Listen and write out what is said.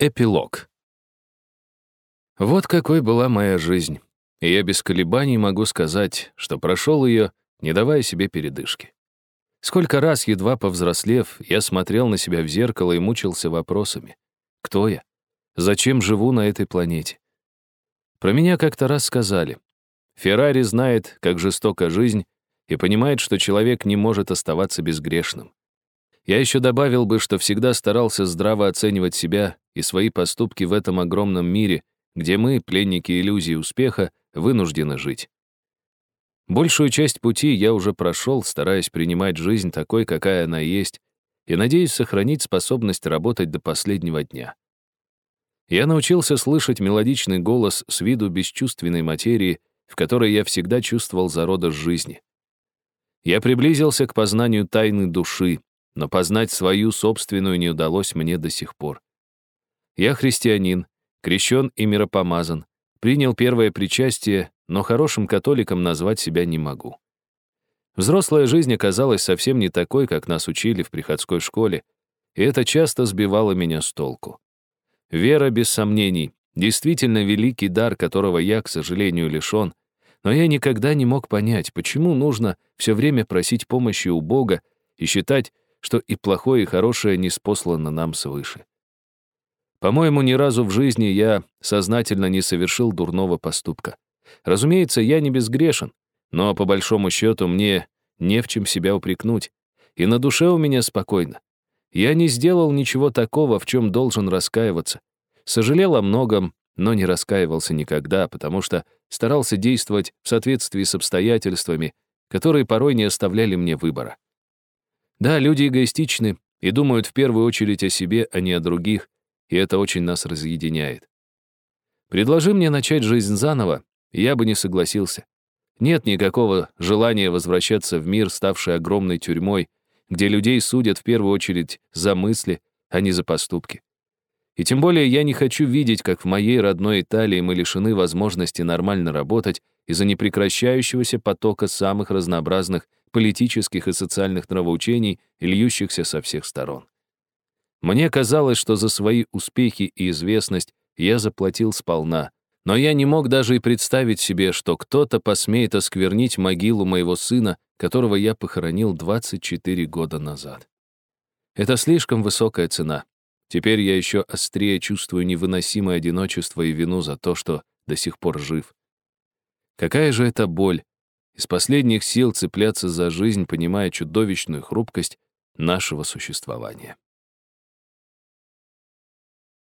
Эпилог. Вот какой была моя жизнь. И я без колебаний могу сказать, что прошел ее, не давая себе передышки. Сколько раз, едва повзрослев, я смотрел на себя в зеркало и мучился вопросами. Кто я? Зачем живу на этой планете? Про меня как-то раз сказали. Феррари знает, как жестока жизнь, и понимает, что человек не может оставаться безгрешным. Я еще добавил бы, что всегда старался здраво оценивать себя и свои поступки в этом огромном мире, где мы, пленники иллюзии успеха, вынуждены жить. Большую часть пути я уже прошел, стараясь принимать жизнь такой, какая она есть, и надеюсь сохранить способность работать до последнего дня. Я научился слышать мелодичный голос с виду бесчувственной материи, в которой я всегда чувствовал зародыш жизни. Я приблизился к познанию тайны души, но познать свою собственную не удалось мне до сих пор. Я христианин, крещен и миропомазан, принял первое причастие, но хорошим католиком назвать себя не могу. Взрослая жизнь оказалась совсем не такой, как нас учили в приходской школе, и это часто сбивало меня с толку. Вера, без сомнений, действительно великий дар, которого я, к сожалению, лишен, но я никогда не мог понять, почему нужно все время просить помощи у Бога и считать, что и плохое, и хорошее не спослано нам свыше. По-моему, ни разу в жизни я сознательно не совершил дурного поступка. Разумеется, я не безгрешен, но по большому счету мне не в чем себя упрекнуть, и на душе у меня спокойно. Я не сделал ничего такого, в чем должен раскаиваться. Сожалел о многом, но не раскаивался никогда, потому что старался действовать в соответствии с обстоятельствами, которые порой не оставляли мне выбора. Да, люди эгоистичны и думают в первую очередь о себе, а не о других, и это очень нас разъединяет. Предложи мне начать жизнь заново, я бы не согласился. Нет никакого желания возвращаться в мир, ставший огромной тюрьмой, где людей судят в первую очередь за мысли, а не за поступки. И тем более я не хочу видеть, как в моей родной Италии мы лишены возможности нормально работать из-за непрекращающегося потока самых разнообразных политических и социальных нравоучений, льющихся со всех сторон. Мне казалось, что за свои успехи и известность я заплатил сполна, но я не мог даже и представить себе, что кто-то посмеет осквернить могилу моего сына, которого я похоронил 24 года назад. Это слишком высокая цена. Теперь я еще острее чувствую невыносимое одиночество и вину за то, что до сих пор жив. Какая же это боль из последних сил цепляться за жизнь, понимая чудовищную хрупкость нашего существования.